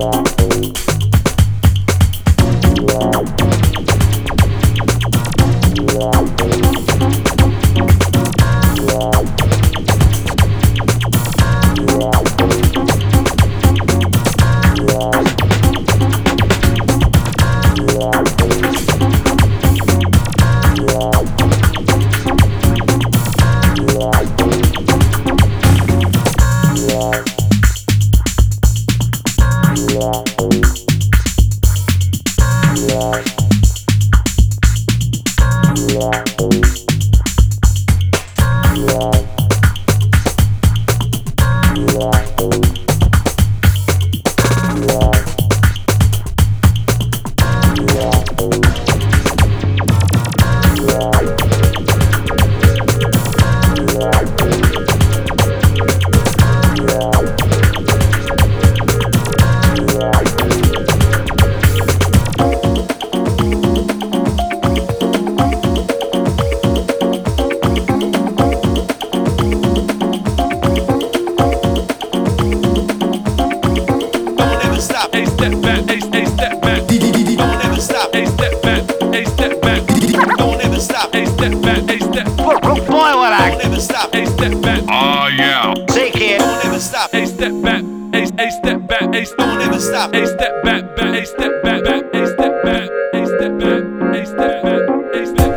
Don't step back. A, a step back. A ever stop. A step back. Back. A step back. Back. A step back. A step back. A step back.